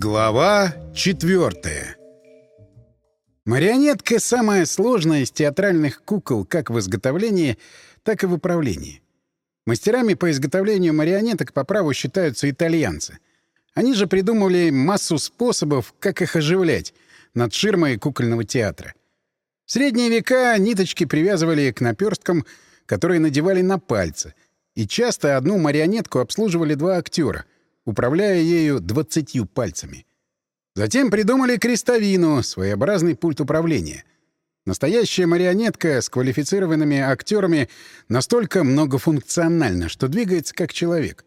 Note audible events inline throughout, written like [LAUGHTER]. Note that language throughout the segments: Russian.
Глава четвертая Марионетка — самая сложная из театральных кукол как в изготовлении, так и в управлении. Мастерами по изготовлению марионеток по праву считаются итальянцы. Они же придумали массу способов, как их оживлять над ширмой кукольного театра. В средние века ниточки привязывали к наперсткам, которые надевали на пальцы, и часто одну марионетку обслуживали два актера — управляя ею двадцатью пальцами. Затем придумали крестовину, своеобразный пульт управления. Настоящая марионетка с квалифицированными актерами настолько многофункциональна, что двигается как человек.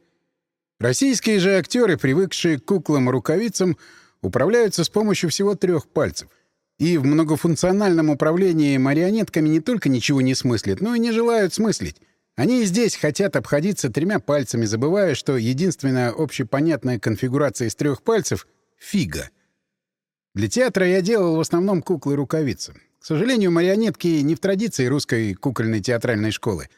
Российские же актеры, привыкшие к куклам-рукавицам, управляются с помощью всего трех пальцев. И в многофункциональном управлении марионетками не только ничего не смыслят, но и не желают смыслить. Они и здесь хотят обходиться тремя пальцами, забывая, что единственная общепонятная конфигурация из трех пальцев — фига. Для театра я делал в основном куклы-рукавицы. К сожалению, марионетки не в традиции русской кукольной театральной школы.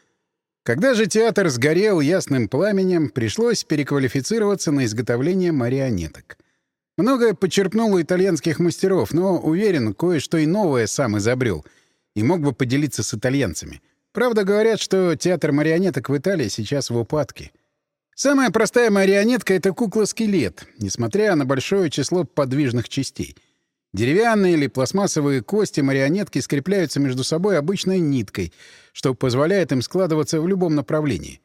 Когда же театр сгорел ясным пламенем, пришлось переквалифицироваться на изготовление марионеток. Многое подчерпнул у итальянских мастеров, но, уверен, кое-что и новое сам изобрел и мог бы поделиться с итальянцами — Правда, говорят, что театр марионеток в Италии сейчас в упадке. Самая простая марионетка — это кукла-скелет, несмотря на большое число подвижных частей. Деревянные или пластмассовые кости марионетки скрепляются между собой обычной ниткой, что позволяет им складываться в любом направлении.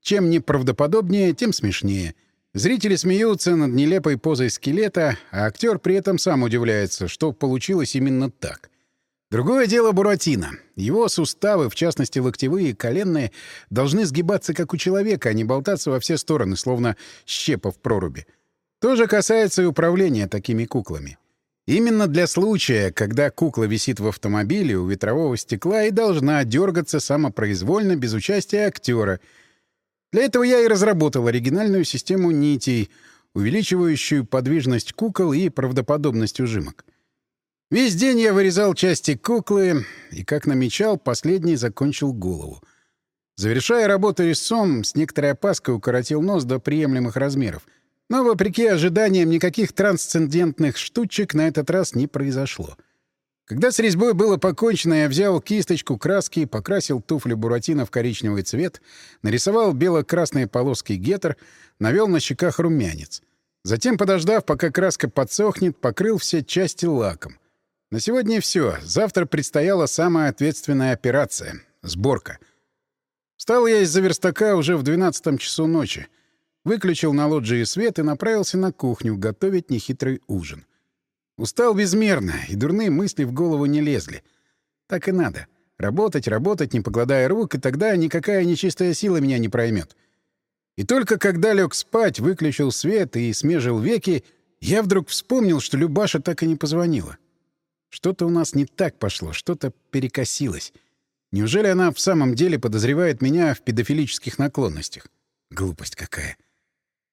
Чем неправдоподобнее, тем смешнее. Зрители смеются над нелепой позой скелета, а актер при этом сам удивляется, что получилось именно так. Другое дело Буратино. Его суставы, в частности локтевые и коленные, должны сгибаться как у человека, а не болтаться во все стороны, словно щепа в проруби. То же касается и управления такими куклами. Именно для случая, когда кукла висит в автомобиле у ветрового стекла и должна дергаться самопроизвольно без участия актера. Для этого я и разработал оригинальную систему нитей, увеличивающую подвижность кукол и правдоподобность ужимок. Весь день я вырезал части куклы, и, как намечал, последний закончил голову. Завершая работу резцом, с некоторой опаской укоротил нос до приемлемых размеров. Но, вопреки ожиданиям, никаких трансцендентных штучек на этот раз не произошло. Когда с резьбой было покончено, я взял кисточку краски, покрасил туфли Буратино в коричневый цвет, нарисовал бело-красные полоски гетер, навел на щеках румянец. Затем, подождав, пока краска подсохнет, покрыл все части лаком. На сегодня все. Завтра предстояла самая ответственная операция — сборка. Встал я из-за верстака уже в двенадцатом часу ночи. Выключил на лоджии свет и направился на кухню готовить нехитрый ужин. Устал безмерно, и дурные мысли в голову не лезли. Так и надо. Работать, работать, не погладая рук, и тогда никакая нечистая сила меня не проймет. И только когда лег спать, выключил свет и смежил веки, я вдруг вспомнил, что Любаша так и не позвонила. Что-то у нас не так пошло, что-то перекосилось. Неужели она в самом деле подозревает меня в педофилических наклонностях? Глупость какая.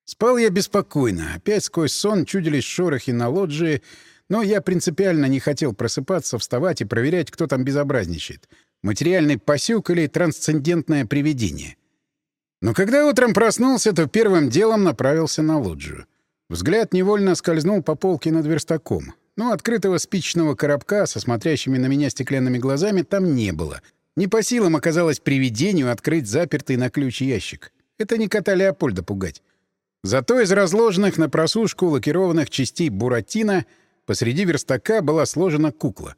Спал я беспокойно. Опять сквозь сон чудились шорохи на лоджии, но я принципиально не хотел просыпаться, вставать и проверять, кто там безобразничает. Материальный пасюк или трансцендентное привидение. Но когда утром проснулся, то первым делом направился на лоджию. Взгляд невольно скользнул по полке над верстаком но открытого спичечного коробка со смотрящими на меня стеклянными глазами там не было. Не по силам оказалось привидению открыть запертый на ключ ящик. Это не кота Леопольда пугать. Зато из разложенных на просушку лакированных частей буратино посреди верстака была сложена кукла.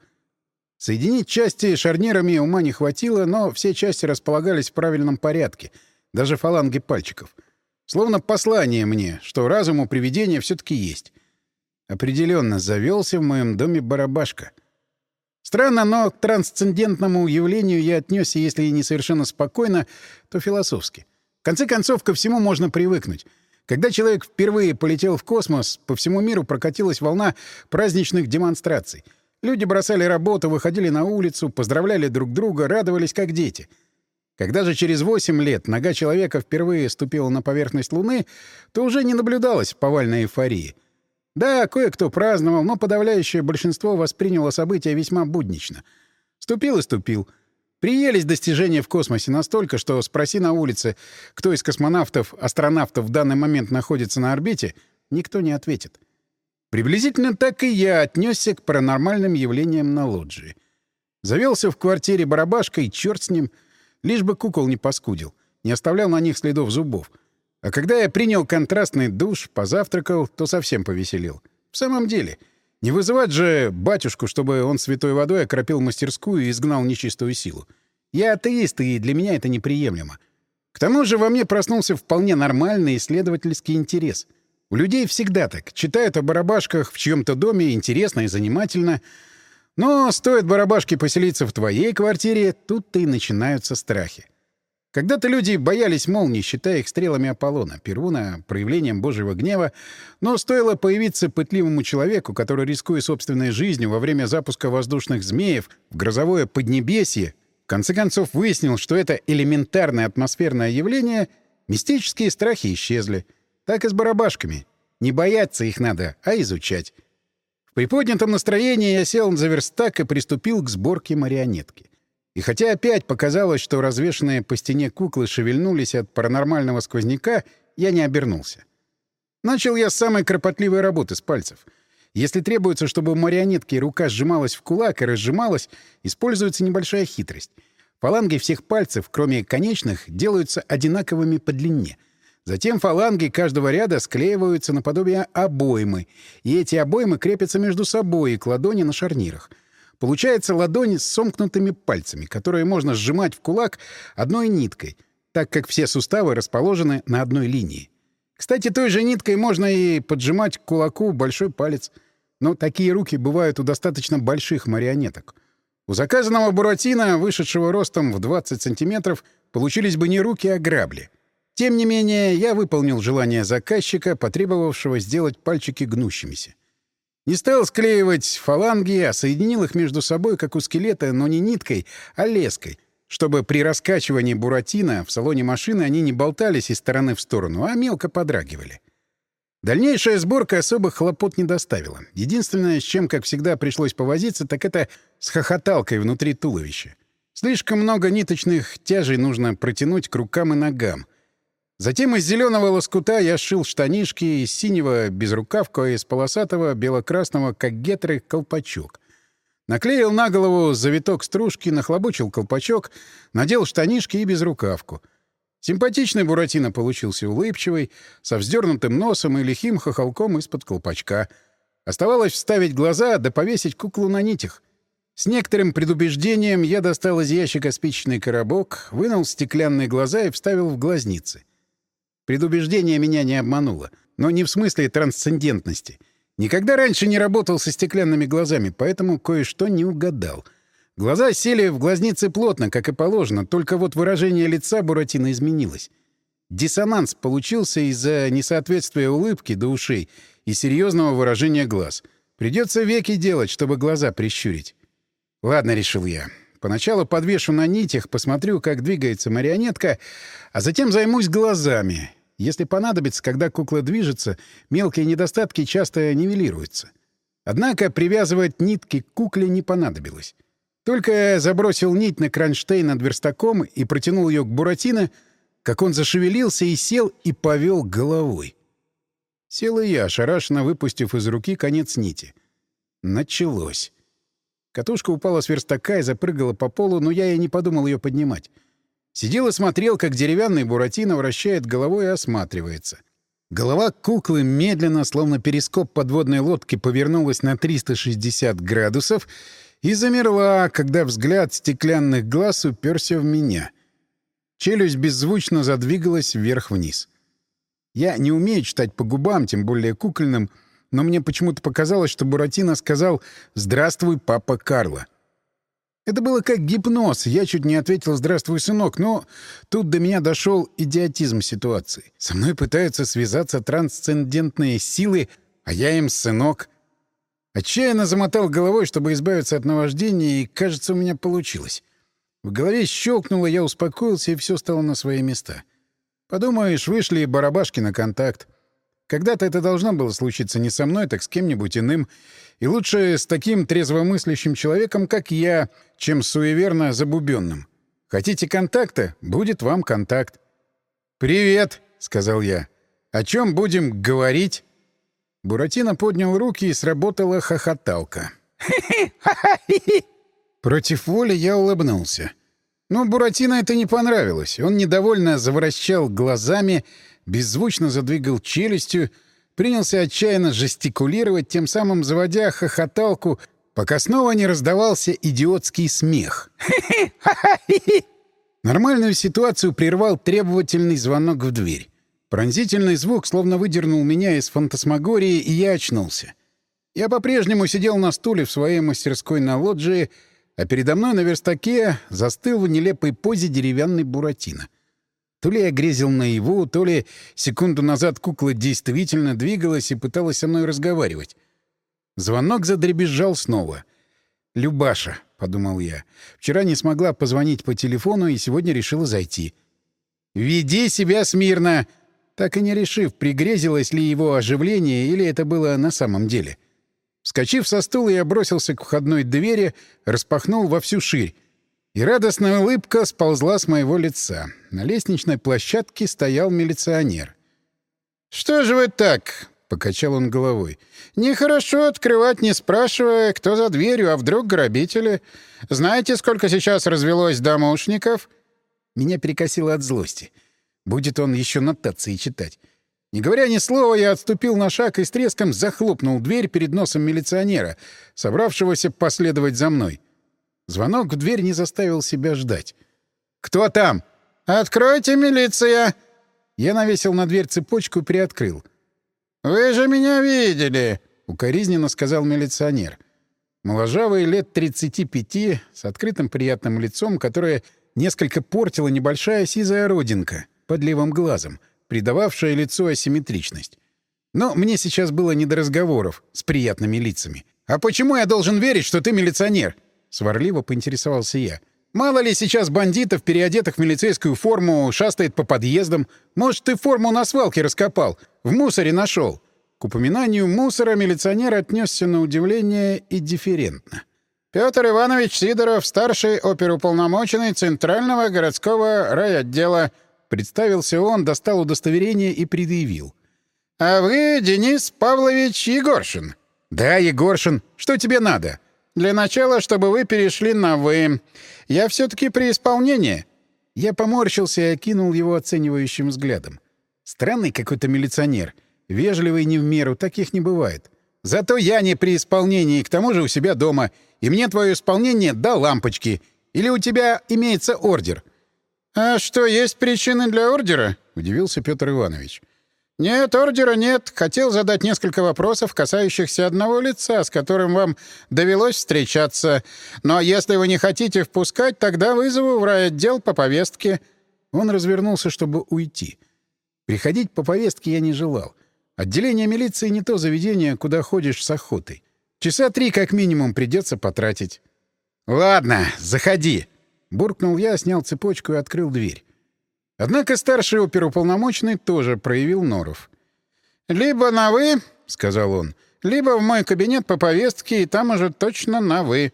Соединить части шарнирами ума не хватило, но все части располагались в правильном порядке, даже фаланги пальчиков. Словно послание мне, что разум у привидения все таки есть. Определенно завелся в моем доме барабашка. Странно, но к трансцендентному явлению я отнесся, если и не совершенно спокойно, то философски. В конце концов, ко всему можно привыкнуть. Когда человек впервые полетел в космос, по всему миру прокатилась волна праздничных демонстраций. Люди бросали работу, выходили на улицу, поздравляли друг друга, радовались как дети. Когда же через 8 лет нога человека впервые ступила на поверхность Луны, то уже не наблюдалось повальной эйфории. Да, кое-кто праздновал, но подавляющее большинство восприняло событие весьма буднично. Ступил и ступил. Приелись достижения в космосе настолько, что спроси на улице, кто из космонавтов, астронавтов в данный момент находится на орбите, никто не ответит. Приблизительно так и я отнесся к паранормальным явлениям на лоджии. Завелся в квартире барабашкой, черт с ним, лишь бы кукол не паскудил, не оставлял на них следов зубов. А когда я принял контрастный душ, позавтракал, то совсем повеселил. В самом деле, не вызывать же батюшку, чтобы он святой водой окропил мастерскую и изгнал нечистую силу. Я атеист, и для меня это неприемлемо. К тому же во мне проснулся вполне нормальный исследовательский интерес. У людей всегда так. Читают о барабашках в чьем-то доме, интересно и занимательно. Но стоит барабашке поселиться в твоей квартире, тут-то и начинаются страхи. Когда-то люди боялись молний, считая их стрелами Аполлона, Перуна, проявлением божьего гнева, но стоило появиться пытливому человеку, который, рискуя собственной жизнью во время запуска воздушных змеев в грозовое поднебесье, в конце концов выяснил, что это элементарное атмосферное явление, мистические страхи исчезли. Так и с барабашками. Не бояться их надо, а изучать. В приподнятом настроении я сел за верстак и приступил к сборке марионетки. И хотя опять показалось, что развешанные по стене куклы шевельнулись от паранормального сквозняка, я не обернулся. Начал я с самой кропотливой работы с пальцев. Если требуется, чтобы у марионетки рука сжималась в кулак и разжималась, используется небольшая хитрость. Фаланги всех пальцев, кроме конечных, делаются одинаковыми по длине. Затем фаланги каждого ряда склеиваются наподобие обоймы, и эти обоймы крепятся между собой и к ладони на шарнирах — Получается ладонь с сомкнутыми пальцами, которые можно сжимать в кулак одной ниткой, так как все суставы расположены на одной линии. Кстати, той же ниткой можно и поджимать к кулаку большой палец. Но такие руки бывают у достаточно больших марионеток. У заказанного Буратино, вышедшего ростом в 20 сантиметров, получились бы не руки, а грабли. Тем не менее, я выполнил желание заказчика, потребовавшего сделать пальчики гнущимися. Не стал склеивать фаланги, а соединил их между собой, как у скелета, но не ниткой, а леской, чтобы при раскачивании буратино в салоне машины они не болтались из стороны в сторону, а мелко подрагивали. Дальнейшая сборка особых хлопот не доставила. Единственное, с чем, как всегда, пришлось повозиться, так это с хохоталкой внутри туловища. Слишком много ниточных тяжей нужно протянуть к рукам и ногам, Затем из зеленого лоскута я сшил штанишки, из синего — безрукавку, а из полосатого — бело-красного, как гетры, колпачок. Наклеил на голову завиток стружки, нахлобучил колпачок, надел штанишки и безрукавку. Симпатичный Буратино получился улыбчивый, со вздернутым носом и лихим хохолком из-под колпачка. Оставалось вставить глаза да повесить куклу на нитях. С некоторым предубеждением я достал из ящика спичечный коробок, вынул стеклянные глаза и вставил в глазницы — Предубеждение меня не обмануло. Но не в смысле трансцендентности. Никогда раньше не работал со стеклянными глазами, поэтому кое-что не угадал. Глаза сели в глазницы плотно, как и положено, только вот выражение лица Буратино изменилось. Диссонанс получился из-за несоответствия улыбки до ушей и серьезного выражения глаз. Придется веки делать, чтобы глаза прищурить. Ладно, решил я. Поначалу подвешу на нитях, посмотрю, как двигается марионетка, а затем займусь глазами. Если понадобится, когда кукла движется, мелкие недостатки часто нивелируются. Однако привязывать нитки к кукле не понадобилось. Только забросил нить на кронштейн над верстаком и протянул ее к Буратино, как он зашевелился и сел и повел головой. Сел и я, шарашно выпустив из руки конец нити. Началось. Катушка упала с верстака и запрыгала по полу, но я и не подумал ее поднимать. Сидел и смотрел, как деревянный Буратино вращает головой и осматривается. Голова куклы медленно, словно перископ подводной лодки, повернулась на 360 градусов и замерла, когда взгляд стеклянных глаз уперся в меня. Челюсть беззвучно задвигалась вверх-вниз. Я не умею читать по губам, тем более кукольным, — но мне почему-то показалось, что Буратино сказал «Здравствуй, папа Карло». Это было как гипноз. Я чуть не ответил «Здравствуй, сынок», но тут до меня дошел идиотизм ситуации. Со мной пытаются связаться трансцендентные силы, а я им сынок. Отчаянно замотал головой, чтобы избавиться от наваждения, и, кажется, у меня получилось. В голове щелкнуло, я успокоился, и все стало на свои места. Подумаешь, вышли барабашки на контакт. Когда-то это должно было случиться не со мной, так с кем-нибудь иным. И лучше с таким трезвомыслящим человеком, как я, чем суеверно забубенным. Хотите контакта? Будет вам контакт. «Привет», — сказал я. «О чем будем говорить?» Буратино поднял руки и сработала хохоталка. Против воли я улыбнулся. Но Буратино это не понравилось. Он недовольно заворощал глазами, беззвучно задвигал челюстью, принялся отчаянно жестикулировать, тем самым заводя хохоталку, пока снова не раздавался идиотский смех. Нормальную ситуацию прервал требовательный звонок в дверь. Пронзительный звук словно выдернул меня из фантасмагории, и я очнулся. Я по-прежнему сидел на стуле в своей мастерской на лоджии, а передо мной на верстаке застыл в нелепой позе деревянный Буратино. То ли я грезил наяву, то ли секунду назад кукла действительно двигалась и пыталась со мной разговаривать. Звонок задребезжал снова. «Любаша», — подумал я, — «вчера не смогла позвонить по телефону и сегодня решила зайти». «Веди себя смирно!» Так и не решив, пригрезилось ли его оживление или это было на самом деле. Вскочив со стула, я бросился к входной двери, распахнул во всю ширь. И радостная улыбка сползла с моего лица. На лестничной площадке стоял милиционер. «Что же вы так?» — покачал он головой. «Нехорошо открывать, не спрашивая, кто за дверью, а вдруг грабители. Знаете, сколько сейчас развелось домушников?» Меня перекосило от злости. Будет он еще нотации читать. Не говоря ни слова, я отступил на шаг и с треском захлопнул дверь перед носом милиционера, собравшегося последовать за мной. Звонок в дверь не заставил себя ждать. «Кто там?» «Откройте, милиция!» Я навесил на дверь цепочку и приоткрыл. «Вы же меня видели!» — укоризненно сказал милиционер. Моложавый, лет 35, с открытым приятным лицом, которое несколько портила небольшая сизая родинка под левым глазом, придававшая лицу асимметричность. Но мне сейчас было не до разговоров с приятными лицами. «А почему я должен верить, что ты милиционер?» — сварливо поинтересовался я. «Мало ли сейчас бандитов, переодетых в милицейскую форму, шастает по подъездам. Может, ты форму на свалке раскопал, в мусоре нашел. К упоминанию мусора милиционер отнесся на удивление и дифферентно. Петр Иванович Сидоров, старший оперуполномоченный Центрального городского райотдела — Представился он, достал удостоверение и предъявил. «А вы Денис Павлович Егоршин?» «Да, Егоршин. Что тебе надо?» «Для начала, чтобы вы перешли на «вы». Я все-таки при исполнении». Я поморщился и окинул его оценивающим взглядом. Странный какой-то милиционер. Вежливый не в меру, таких не бывает. Зато я не при исполнении, к тому же у себя дома. И мне твое исполнение до лампочки. Или у тебя имеется ордер?» «А что, есть причины для ордера?» — удивился Петр Иванович. «Нет, ордера нет. Хотел задать несколько вопросов, касающихся одного лица, с которым вам довелось встречаться. Но если вы не хотите впускать, тогда вызову в райотдел по повестке». Он развернулся, чтобы уйти. Приходить по повестке я не желал. Отделение милиции не то заведение, куда ходишь с охотой. Часа три как минимум придется потратить. «Ладно, заходи», Буркнул я, снял цепочку и открыл дверь. Однако старший оперуполномоченный тоже проявил норов. «Либо на «вы», — сказал он, — «либо в мой кабинет по повестке, и там уже точно на «вы».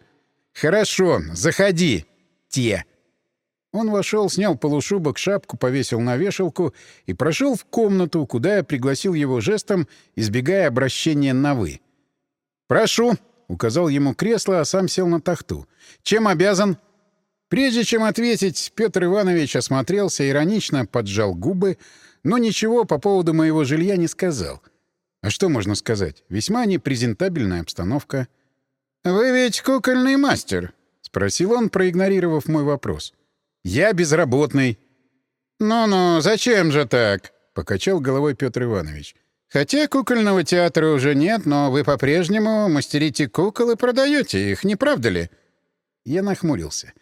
«Хорошо, заходи, те». Он вошел, снял полушубок, шапку, повесил на вешалку и прошел в комнату, куда я пригласил его жестом, избегая обращения на «вы». «Прошу», — указал ему кресло, а сам сел на тахту. «Чем обязан?» Прежде чем ответить, Петр Иванович осмотрелся, иронично поджал губы, но ничего по поводу моего жилья не сказал. А что можно сказать? Весьма непрезентабельная обстановка. «Вы ведь кукольный мастер?» — спросил он, проигнорировав мой вопрос. «Я безработный». «Ну-ну, зачем же так?» — покачал головой Петр Иванович. «Хотя кукольного театра уже нет, но вы по-прежнему мастерите кукол и продаете их, не правда ли?» Я нахмурился.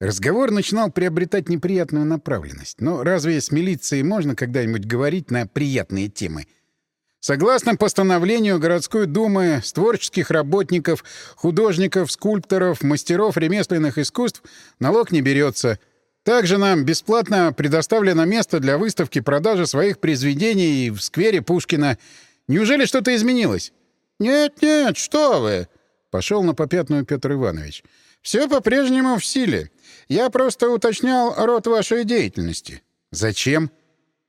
Разговор начинал приобретать неприятную направленность. Но разве с милицией можно когда-нибудь говорить на приятные темы? Согласно постановлению городской думы, с творческих работников, художников, скульпторов, мастеров ремесленных искусств налог не берется. Также нам бесплатно предоставлено место для выставки продажи своих произведений в сквере Пушкина. Неужели что-то изменилось? «Нет-нет, что вы!» — пошел на попятную Петр Иванович. «Все по-прежнему в силе. Я просто уточнял род вашей деятельности». «Зачем?»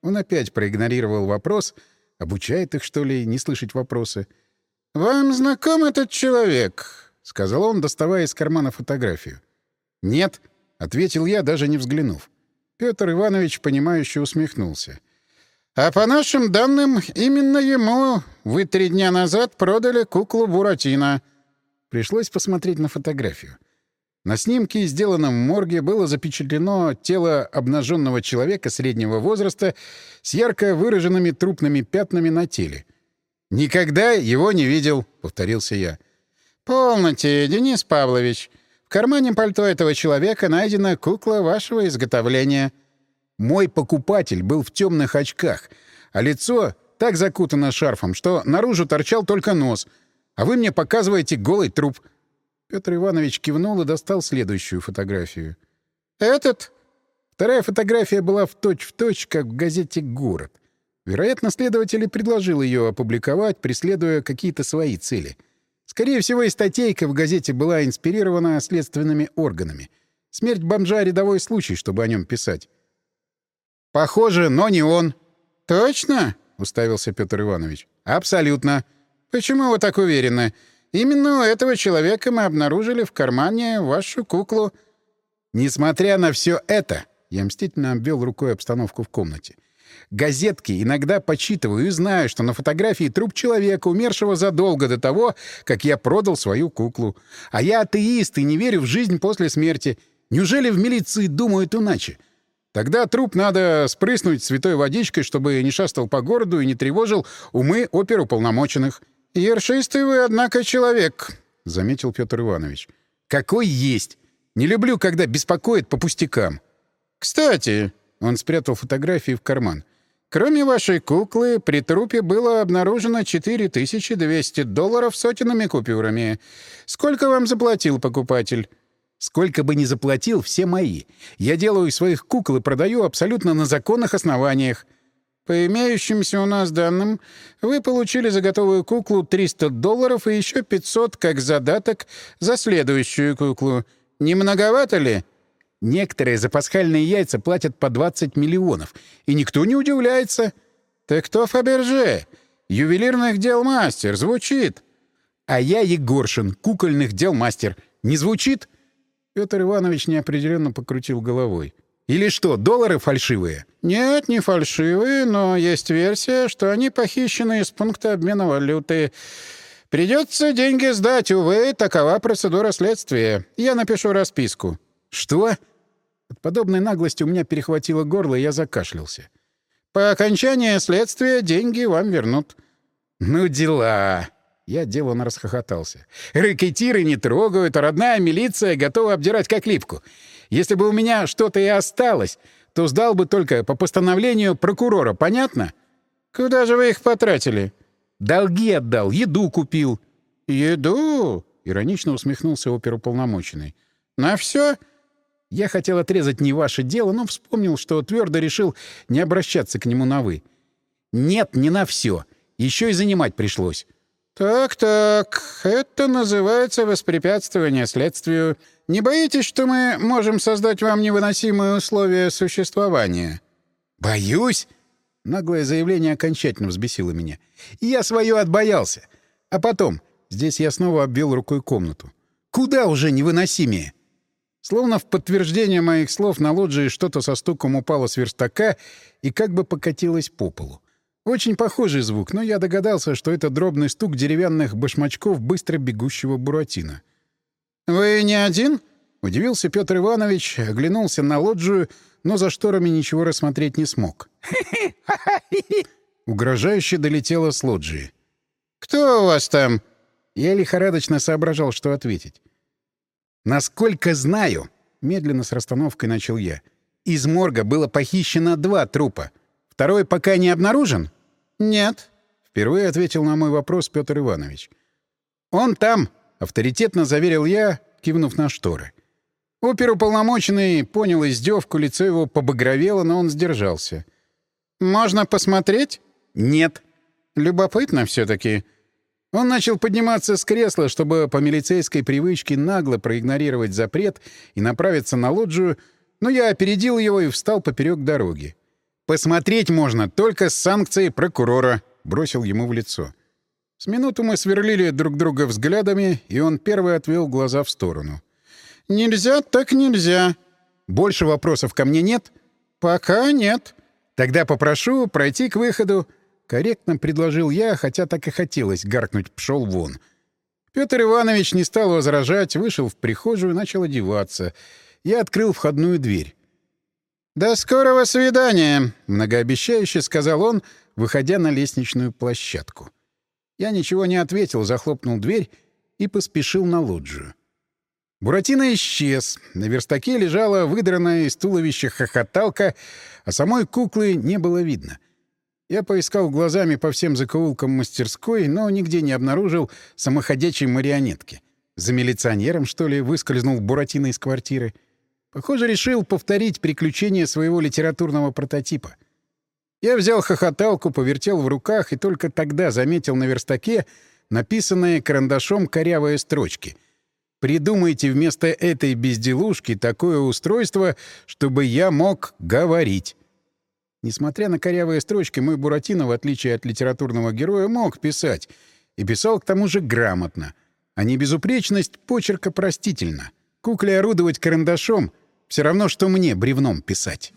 Он опять проигнорировал вопрос, Обучает их, что ли, не слышать вопросы? «Вам знаком этот человек?» — сказал он, доставая из кармана фотографию. «Нет», — ответил я, даже не взглянув. Петр Иванович, понимающе усмехнулся. «А по нашим данным, именно ему вы три дня назад продали куклу Буратино». Пришлось посмотреть на фотографию. На снимке, сделанном в морге, было запечатлено тело обнаженного человека среднего возраста с ярко выраженными трупными пятнами на теле. «Никогда его не видел», — повторился я. «Полноте, Денис Павлович. В кармане пальто этого человека найдена кукла вашего изготовления». Мой покупатель был в темных очках, а лицо так закутано шарфом, что наружу торчал только нос, а вы мне показываете голый труп — Петр Иванович кивнул и достал следующую фотографию. «Этот?» Вторая фотография была в точь-в-точь, точь, как в газете «Город». Вероятно, следователь предложил ее опубликовать, преследуя какие-то свои цели. Скорее всего, и статейка в газете была инспирирована следственными органами. Смерть бомжа — рядовой случай, чтобы о нем писать. «Похоже, но не он». «Точно?» — уставился Петр Иванович. «Абсолютно. Почему вы так уверены? Именно этого человека мы обнаружили в кармане вашу куклу. Несмотря на все это, я мстительно обвел рукой обстановку в комнате. Газетки иногда почитываю и знаю, что на фотографии труп человека, умершего задолго до того, как я продал свою куклу. А я атеист и не верю в жизнь после смерти. Неужели в милиции думают иначе? Тогда труп надо спрыснуть святой водичкой, чтобы не шастал по городу и не тревожил умы оперуполномоченных. «Ершистый вы, однако, человек», — заметил Петр Иванович. «Какой есть! Не люблю, когда беспокоит по пустякам». «Кстати», — он спрятал фотографии в карман, «кроме вашей куклы, при трупе было обнаружено 4200 долларов сотенными купюрами. Сколько вам заплатил покупатель?» «Сколько бы ни заплатил, все мои. Я делаю своих кукол и продаю абсолютно на законных основаниях». По имеющимся у нас данным, вы получили за готовую куклу 300 долларов и еще 500 как задаток за следующую куклу. Не многовато ли? Некоторые за пасхальные яйца платят по 20 миллионов, и никто не удивляется. Ты кто Фаберже? Ювелирных дел мастер. Звучит. А я Егоршин, кукольных дел мастер. Не звучит? Петр Иванович неопределенно покрутил головой. Или что, доллары фальшивые? Нет, не фальшивые, но есть версия, что они похищены из пункта обмена валюты. Придется деньги сдать, увы, такова процедура следствия. Я напишу расписку. Что? От подобной наглости у меня перехватило горло, и я закашлялся. По окончании следствия деньги вам вернут. Ну дела. Я деланно расхохотался. Рэкетиры не трогают, а родная милиция готова обдирать как липку. Если бы у меня что-то и осталось, то сдал бы только по постановлению прокурора, понятно? Куда же вы их потратили? Долги отдал, еду купил. Еду? Иронично усмехнулся оперуполномоченный. На все? Я хотел отрезать не ваше дело, но вспомнил, что твердо решил не обращаться к нему на «вы». Нет, не на все. Еще и занимать пришлось. «Так-так, это называется воспрепятствование следствию. Не боитесь, что мы можем создать вам невыносимые условия существования?» «Боюсь?» Наглое заявление окончательно взбесило меня. «Я свое отбоялся. А потом...» Здесь я снова обвел рукой комнату. «Куда уже невыносимее?» Словно в подтверждение моих слов на лоджии что-то со стуком упало с верстака и как бы покатилось по полу. Очень похожий звук, но я догадался, что это дробный стук деревянных башмачков быстро бегущего Буратино. «Вы не один?» — удивился Петр Иванович, оглянулся на лоджию, но за шторами ничего рассмотреть не смог. [LAUGHS] Угрожающе долетело с лоджии. «Кто у вас там?» Я лихорадочно соображал, что ответить. «Насколько знаю», — медленно с расстановкой начал я, — «из морга было похищено два трупа. Второй пока не обнаружен?» «Нет», — впервые ответил на мой вопрос Петр Иванович. «Он там», — авторитетно заверил я, кивнув на шторы. Оперуполномоченный понял издевку, лицо его побагровело, но он сдержался. «Можно посмотреть?» «Нет». «Любопытно все таки Он начал подниматься с кресла, чтобы по милицейской привычке нагло проигнорировать запрет и направиться на лоджию, но я опередил его и встал поперек дороги. «Посмотреть можно только с санкцией прокурора», — бросил ему в лицо. С минуту мы сверлили друг друга взглядами, и он первый отвел глаза в сторону. «Нельзя, так нельзя. Больше вопросов ко мне нет?» «Пока нет. Тогда попрошу пройти к выходу». Корректно предложил я, хотя так и хотелось гаркнуть «пшел вон». Петр Иванович не стал возражать, вышел в прихожую и начал одеваться. Я открыл входную дверь. «До скорого свидания!» — многообещающе сказал он, выходя на лестничную площадку. Я ничего не ответил, захлопнул дверь и поспешил на лоджию. Буратино исчез. На верстаке лежала выдранная из туловища хохоталка, а самой куклы не было видно. Я поискал глазами по всем закоулкам мастерской, но нигде не обнаружил самоходячей марионетки. За милиционером, что ли, выскользнул Буратино из квартиры? Похоже, решил повторить приключения своего литературного прототипа — я взял хохоталку, повертел в руках и только тогда заметил на верстаке написанные карандашом корявые строчки. «Придумайте вместо этой безделушки такое устройство, чтобы я мог говорить». Несмотря на корявые строчки, мой Буратино, в отличие от литературного героя, мог писать. И писал к тому же грамотно. А не безупречность почерка простительна. Кукле орудовать карандашом — все равно, что мне бревном писать.